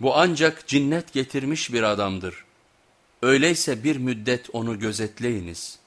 Bu ancak cinnet getirmiş bir adamdır. Öyleyse bir müddet onu gözetleyiniz.''